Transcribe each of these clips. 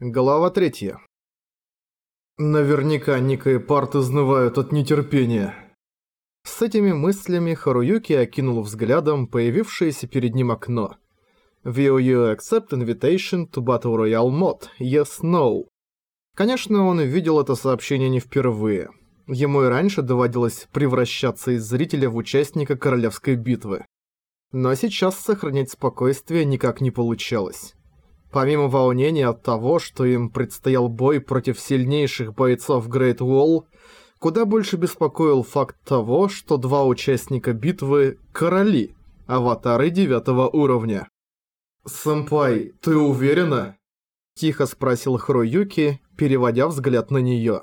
Глава третья. Наверняка Ника и Парт изнывают от нетерпения. С этими мыслями Харуюки окинул взглядом появившееся перед ним окно. Will you accept invitation to Battle Royale mod? Yes, no. Конечно, он видел это сообщение не впервые. Ему и раньше доводилось превращаться из зрителя в участника королевской битвы. Но сейчас сохранять спокойствие никак не получалось. Помимо волнения от того, что им предстоял бой против сильнейших бойцов Great Wall, куда больше беспокоил факт того, что два участника битвы – короли, аватары девятого уровня. «Сэмпай, ты уверена?» – тихо спросил Хроюки, переводя взгляд на неё.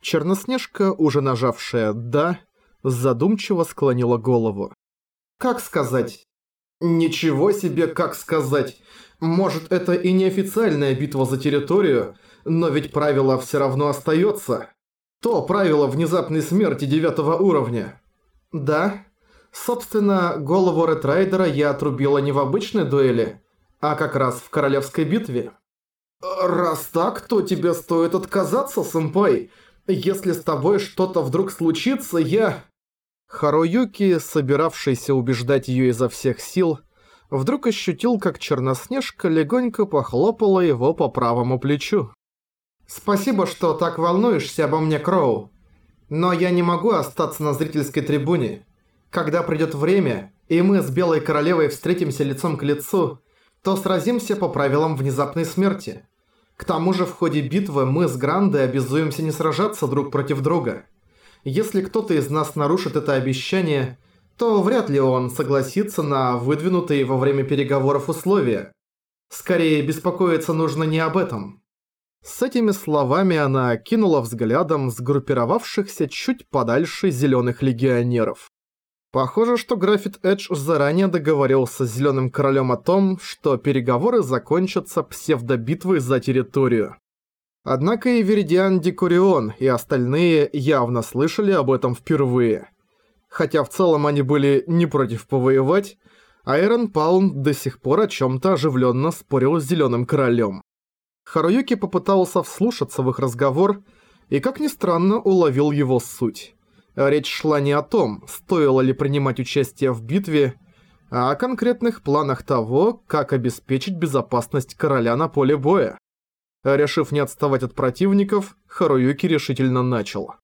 Черноснежка, уже нажавшая «да», задумчиво склонила голову. «Как сказать?» «Ничего себе, как сказать! Может, это и не официальная битва за территорию, но ведь правило все равно остается. То правило внезапной смерти девятого уровня. Да. Собственно, голову Ретрайдера я отрубила не в обычной дуэли, а как раз в королевской битве. Раз так, то тебе стоит отказаться, сэмпай. Если с тобой что-то вдруг случится, я... Харуюки, собиравшийся убеждать ее изо всех сил, вдруг ощутил, как Черноснежка легонько похлопала его по правому плечу. «Спасибо, что так волнуешься обо мне, Кроу. Но я не могу остаться на зрительской трибуне. Когда придет время, и мы с Белой Королевой встретимся лицом к лицу, то сразимся по правилам внезапной смерти. К тому же в ходе битвы мы с Грандой обязуемся не сражаться друг против друга. Если кто-то из нас нарушит это обещание – то вряд ли он согласится на выдвинутые во время переговоров условия. Скорее, беспокоиться нужно не об этом. С этими словами она кинула взглядом сгруппировавшихся чуть подальше зеленых легионеров. Похоже, что Графит Эдж заранее договорился с Зеленым Королем о том, что переговоры закончатся псевдобитвой за территорию. Однако и Веридиан Декурион и остальные явно слышали об этом впервые хотя в целом они были не против повоевать, Айрон Паун до сих пор о чем-то оживленно спорил с Зеленым Королем. Харуюки попытался вслушаться в их разговор и, как ни странно, уловил его суть. Речь шла не о том, стоило ли принимать участие в битве, а о конкретных планах того, как обеспечить безопасность короля на поле боя. Решив не отставать от противников, Харуюки решительно начал.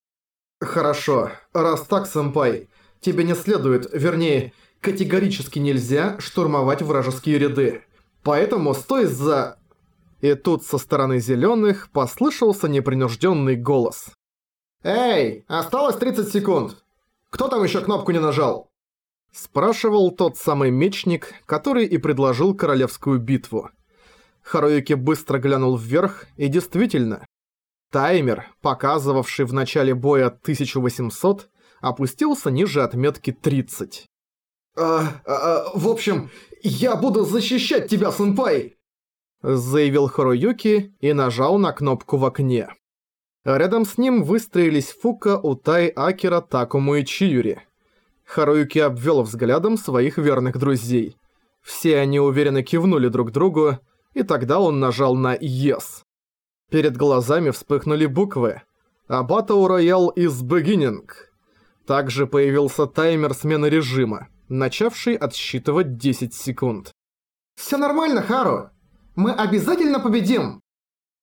«Хорошо, раз так, сэмпай, тебе не следует, вернее, категорически нельзя штурмовать вражеские ряды. Поэтому стой за...» И тут со стороны зеленых послышался непринужденный голос. «Эй, осталось 30 секунд! Кто там еще кнопку не нажал?» Спрашивал тот самый мечник, который и предложил королевскую битву. Харуюки быстро глянул вверх, и действительно, Таймер, показывавший в начале боя 1800, опустился ниже отметки 30. «А, а, в общем, я буду защищать тебя, сэмпай!» заявил Харуюки и нажал на кнопку в окне. Рядом с ним выстроились Фука, Утай, Акера, Такому и Чиюри. Харуюки обвел взглядом своих верных друзей. Все они уверенно кивнули друг другу, и тогда он нажал на «Yes». Перед глазами вспыхнули буквы «A Battle Royale is beginning». Также появился таймер смены режима, начавший отсчитывать 10 секунд. «Всё нормально, Хару! Мы обязательно победим!»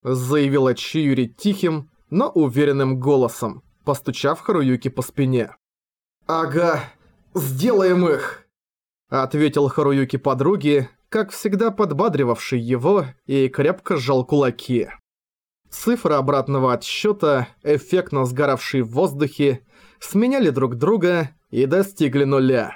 Заявила Чиюри тихим, но уверенным голосом, постучав Харуюки по спине. «Ага, сделаем их!» Ответил Харуюки подруге, как всегда подбадривавший его, и крепко сжал кулаки. Цифры обратного отсчета, эффектно сгоравшие в воздухе, сменяли друг друга и достигли нуля.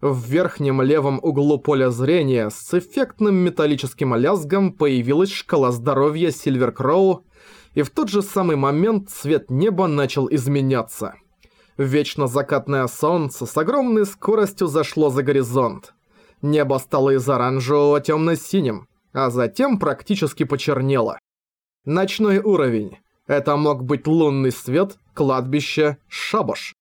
В верхнем левом углу поля зрения с эффектным металлическим лязгом появилась шкала здоровья Сильвер Кроу, и в тот же самый момент цвет неба начал изменяться. Вечно закатное солнце с огромной скоростью зашло за горизонт. Небо стало из оранжевого темно-синим, а затем практически почернело. Ночной уровень. Это мог быть лунный свет, кладбище, шабаш.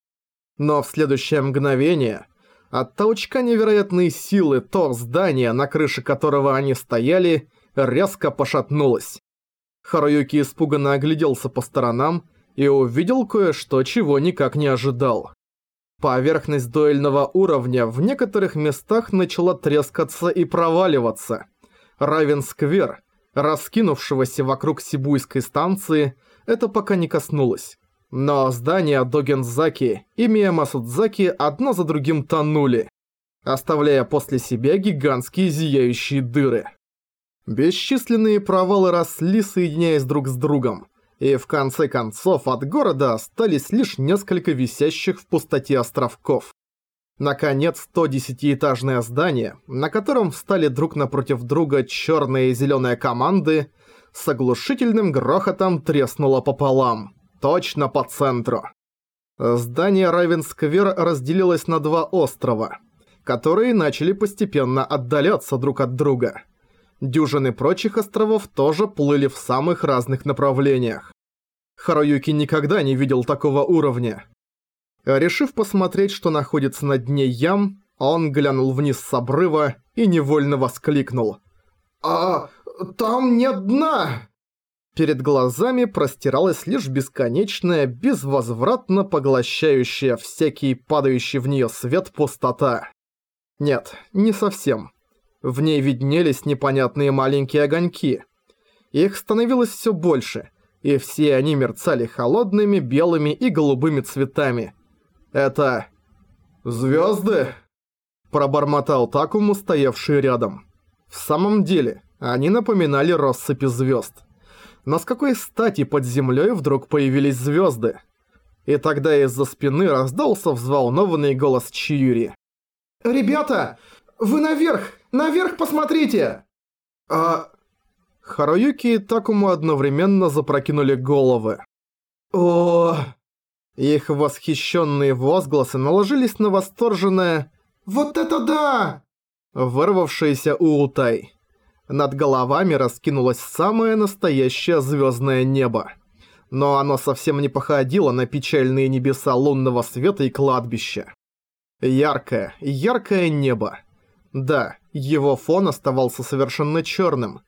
Но в следующее мгновение от толчка невероятной силы то здание, на крыше которого они стояли, резко пошатнулось. Харуюки испуганно огляделся по сторонам и увидел кое-что, чего никак не ожидал. Поверхность дуэльного уровня в некоторых местах начала трескаться и проваливаться. Равенсквер, раскинувшегося вокруг Сибуйской станции, это пока не коснулось. Но здания Догензаки и Миямасудзаки одно за другим тонули, оставляя после себя гигантские зияющие дыры. Бесчисленные провалы росли, соединяясь друг с другом, и в конце концов от города остались лишь несколько висящих в пустоте островков. Наконец, то десятиэтажное здание, на котором встали друг напротив друга черные и зеленые команды, с оглушительным грохотом треснуло пополам, точно по центру. Здание Райвенсквер разделилось на два острова, которые начали постепенно отдаляться друг от друга – Дюжины прочих островов тоже плыли в самых разных направлениях. Харуюки никогда не видел такого уровня. Решив посмотреть, что находится на дне ям, он глянул вниз с обрыва и невольно воскликнул. «А, там нет дна!» Перед глазами простиралась лишь бесконечная, безвозвратно поглощающая всякий падающий в неё свет пустота. Нет, не совсем. В ней виднелись непонятные маленькие огоньки. Их становилось все больше, и все они мерцали холодными белыми и голубыми цветами. Это... звезды? Пробормотал Такому, стоявший рядом. В самом деле, они напоминали россыпи звезд. Но с какой стати под землей вдруг появились звезды? И тогда из-за спины раздался взволнованный голос Чиюри. «Ребята, вы наверх! Наверх посмотрите!» «А...» Харуюки и Такому одновременно запрокинули головы. о Их восхищенные возгласы наложились на восторженное «Вот это да!» вырвавшееся у Утай. Над головами раскинулось самое настоящее звездное небо. Но оно совсем не походило на печальные небеса лунного света и кладбища. Яркое, яркое небо. Да, его фон оставался совершенно черным,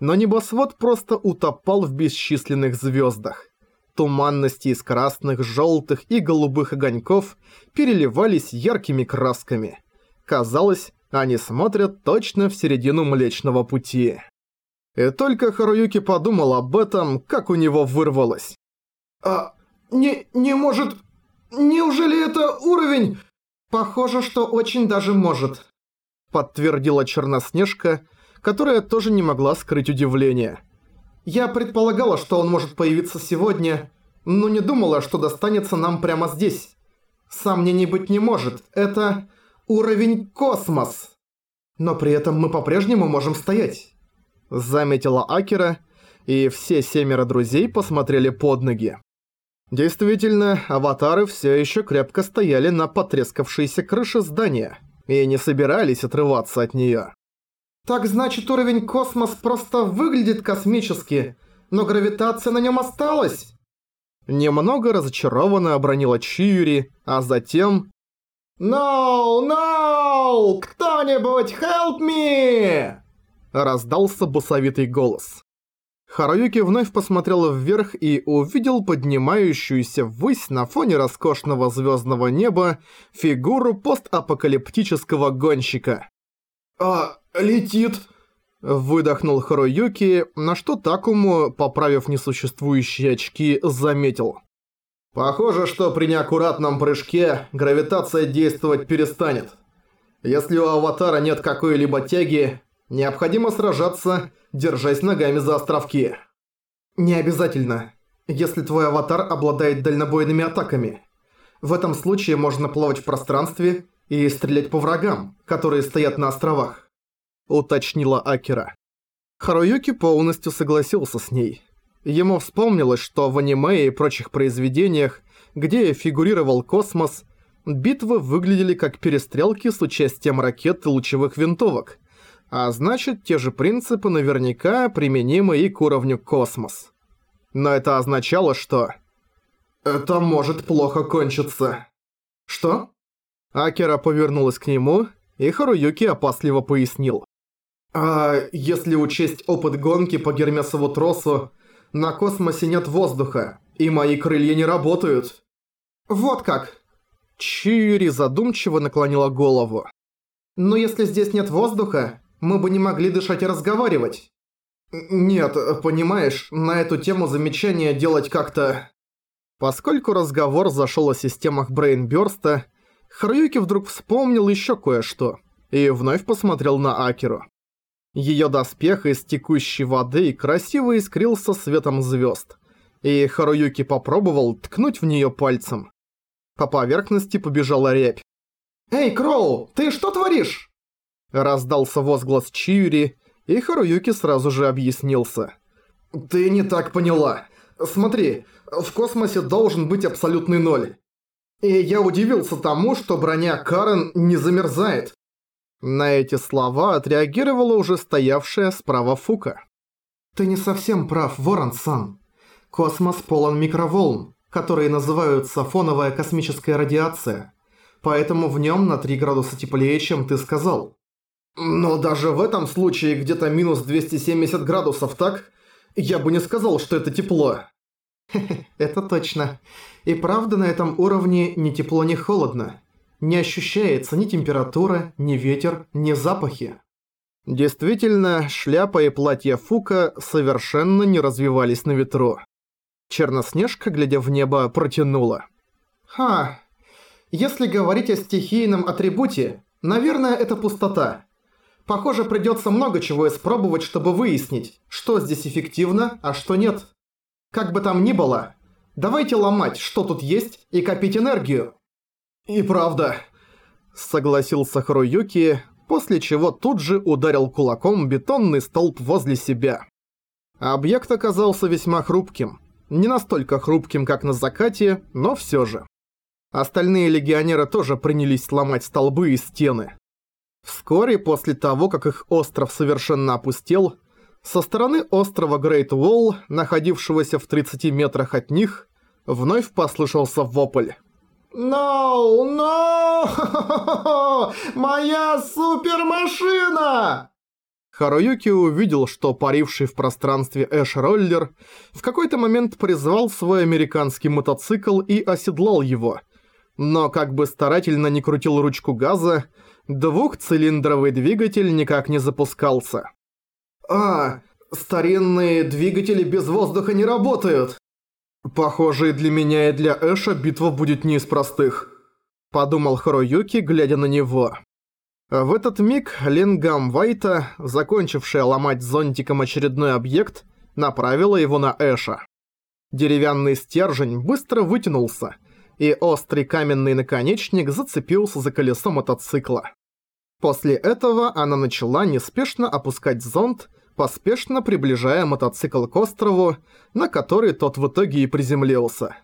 но небосвод просто утопал в бесчисленных звездах. Туманности из красных, желтых и голубых огоньков переливались яркими красками. Казалось, они смотрят точно в середину Млечного Пути. И только Харуюки подумал об этом, как у него вырвалось. «А, не, не может... Неужели это уровень...» «Похоже, что очень даже может», подтвердила Черноснежка, которая тоже не могла скрыть удивление. «Я предполагала, что он может появиться сегодня, но не думала, что достанется нам прямо здесь. Сомнений быть не может, это уровень космос. Но при этом мы по-прежнему можем стоять», — заметила Акера, и все семеро друзей посмотрели под ноги. Действительно, аватары все еще крепко стояли на потрескавшейся крыше здания — и не собирались отрываться от неё. «Так значит, уровень космос просто выглядит космически, но гравитация на нём осталась?» Немного разочарованно обронила Чиури, а затем... «No, no! Кто-нибудь help me!» Раздался бусовитый голос. Харуюки вновь посмотрел вверх и увидел поднимающуюся ввысь на фоне роскошного звездного неба фигуру постапокалиптического гонщика. «А, летит!» Выдохнул Харуюки, на что Такому, поправив несуществующие очки, заметил. «Похоже, что при неаккуратном прыжке гравитация действовать перестанет. Если у аватара нет какой-либо тяги, необходимо сражаться держась ногами за островки. Не обязательно, если твой аватар обладает дальнобойными атаками. В этом случае можно плавать в пространстве и стрелять по врагам, которые стоят на островах. Уточнила Акера. Харуюки полностью согласился с ней. Ему вспомнилось, что в аниме и прочих произведениях, где фигурировал космос, битвы выглядели как перестрелки с участием ракет и лучевых винтовок, а значит, те же принципы наверняка применимы и к уровню космос. Но это означало, что... «Это может плохо кончиться». «Что?» Акера повернулась к нему, и Харуюки опасливо пояснил. «А если учесть опыт гонки по Гермесову тросу, На космосе нет воздуха, и мои крылья не работают». «Вот как!» Чири задумчиво наклонила голову. «Но если здесь нет воздуха, мы бы не могли дышать и разговаривать». «Нет, понимаешь, на эту тему замечания делать как-то...» Поскольку разговор зашел о системах Брейнбёрста, Харуюки вдруг вспомнил еще кое-что и вновь посмотрел на Акеру. Её доспех из текущей воды красиво искрился светом звёзд, и Харуюки попробовал ткнуть в неё пальцем. По поверхности побежала рябь. «Эй, Кроу, ты что творишь?» Раздался возглас Чиури, и Харуюки сразу же объяснился. «Ты не так поняла. Смотри, в космосе должен быть абсолютный ноль. И я удивился тому, что броня Карен не замерзает. На эти слова отреагировала уже стоявшая справа Фука. «Ты не совсем прав, Ворон-сан. Космос полон микроволн, которые называются фоновая космическая радиация. Поэтому в нем на 3 градуса теплее, чем ты сказал. Но даже в этом случае где-то минус 270 градусов, так? Я бы не сказал, что это тепло. это точно. И правда на этом уровне ни тепло, ни холодно не ощущается ни температура, ни ветер, ни запахи. Действительно, шляпа и платье Фука совершенно не развивались на ветру. Черноснежка, глядя в небо, протянула. «Ха, если говорить о стихийном атрибуте, наверное, это пустота. Похоже, придется много чего испробовать, чтобы выяснить, что здесь эффективно, а что нет. Как бы там ни было, давайте ломать, что тут есть, и копить энергию. «И правда», — согласился Харуюки, после чего тут же ударил кулаком бетонный столб возле себя. Объект оказался весьма хрупким. Не настолько хрупким, как на закате, но всё же. Остальные легионеры тоже принялись сломать столбы и стены. Вскоре после того, как их остров совершенно опустел, со стороны острова Грейт Уолл, находившегося в 30 метрах от них, вновь послышался вопль. «Ноу, ноу! Моя супермашина!» Харуюки увидел, что паривший в пространстве Эш-роллер в какой-то момент призвал свой американский мотоцикл и оседлал его. Но как бы старательно не крутил ручку газа, двухцилиндровый двигатель никак не запускался. «А, старинные двигатели без воздуха не работают!» «Похоже, и для меня, и для Эша битва будет не из простых», – подумал Харуюки, глядя на него. В этот миг Лингам Вайта, закончившая ломать зонтиком очередной объект, направила его на Эша. Деревянный стержень быстро вытянулся, и острый каменный наконечник зацепился за колесо мотоцикла. После этого она начала неспешно опускать зонт, поспешно приближая мотоцикл к острову, на который тот в итоге и приземлился.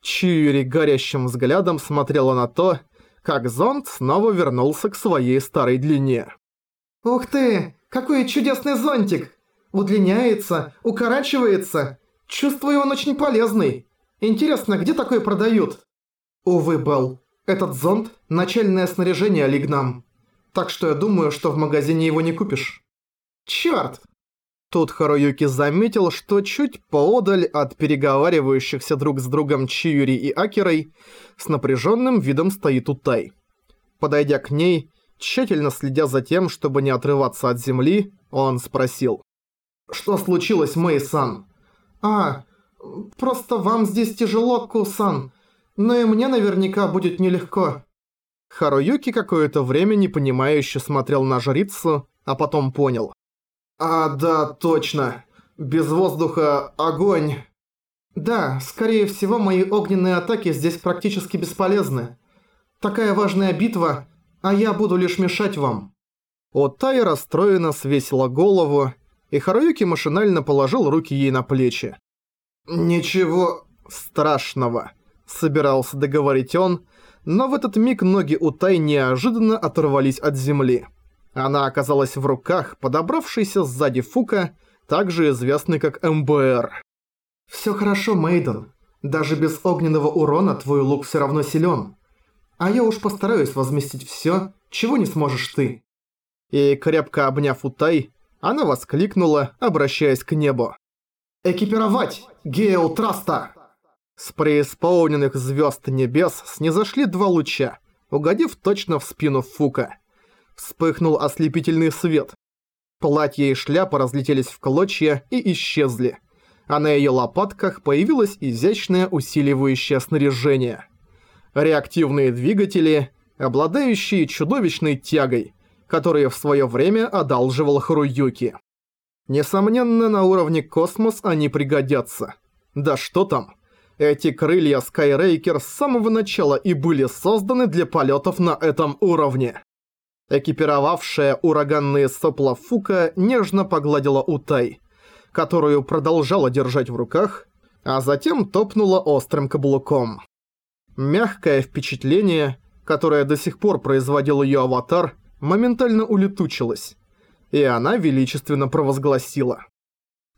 Чьюри горящим взглядом смотрела на то, как зонт снова вернулся к своей старой длине. «Ух ты! Какой чудесный зонтик! Удлиняется, укорачивается. Чувствую, он очень полезный. Интересно, где такое продают?» «Увы, Белл, этот зонт – начальное снаряжение Лигнам. Так что я думаю, что в магазине его не купишь». Чёрт! Тут Харуюки заметил, что чуть поодаль от переговаривающихся друг с другом Чиюри и Акерой с напряженным видом стоит Утай. Подойдя к ней, тщательно следя за тем, чтобы не отрываться от земли, он спросил. «Что случилось, Мэй-сан?» «А, просто вам здесь тяжело, Ку-сан, но и мне наверняка будет нелегко». Харуюки какое-то время непонимающе смотрел на жрицу, а потом понял. «А, да, точно. Без воздуха огонь». «Да, скорее всего, мои огненные атаки здесь практически бесполезны. Такая важная битва, а я буду лишь мешать вам». Отай расстроенно свесила голову, и Харуюки машинально положил руки ей на плечи. «Ничего страшного», — собирался договорить он, но в этот миг ноги Утай неожиданно оторвались от земли. Она оказалась в руках подобравшейся сзади Фука, также известный как МБР. «Всё хорошо, Мейден. Даже без огненного урона твой лук всё равно силён. А я уж постараюсь возместить всё, чего не сможешь ты». И крепко обняв Утай, она воскликнула, обращаясь к небу. Экипировать! Гео Траста!» С преисполненных звезд небес снизошли два луча, угодив точно в спину Фука. Вспыхнул ослепительный свет. Платье и шляпа разлетелись в клочья и исчезли, а на её лопатках появилось изящное усиливающее снаряжение. Реактивные двигатели, обладающие чудовищной тягой, которые в своё время одалживал Харуюки. Несомненно, на уровне космос они пригодятся. Да что там, эти крылья Skyraiker с самого начала и были созданы для полетов на этом уровне. Экипировавшая ураганные сопла Фука нежно погладила Утай, которую продолжала держать в руках, а затем топнула острым каблуком. Мягкое впечатление, которое до сих пор производил ее аватар, моментально улетучилось, и она величественно провозгласила.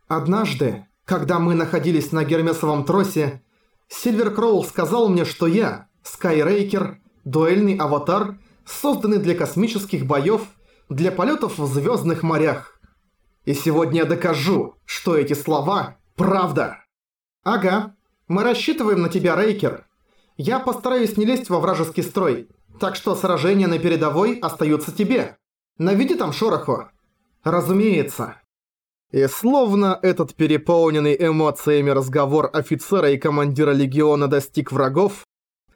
«Однажды, когда мы находились на Гермесовом тросе, Сильвер Кроул сказал мне, что я, Скайрейкер, дуэльный аватар, созданный для космических боёв, для полётов в звёздных морях. И сегодня я докажу, что эти слова – правда. Ага, мы рассчитываем на тебя, Рейкер. Я постараюсь не лезть во вражеский строй, так что сражения на передовой остаются тебе. Наведи там шороху. Разумеется. И словно этот переполненный эмоциями разговор офицера и командира легиона достиг врагов,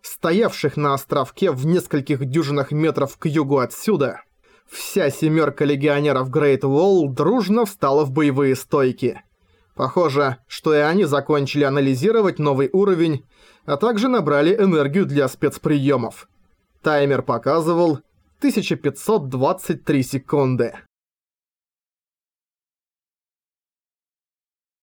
стоявших на островке в нескольких дюжинах метров к югу отсюда, вся семерка легионеров Грейт Уолл дружно встала в боевые стойки. Похоже, что и они закончили анализировать новый уровень, а также набрали энергию для спецприемов. Таймер показывал 1523 секунды.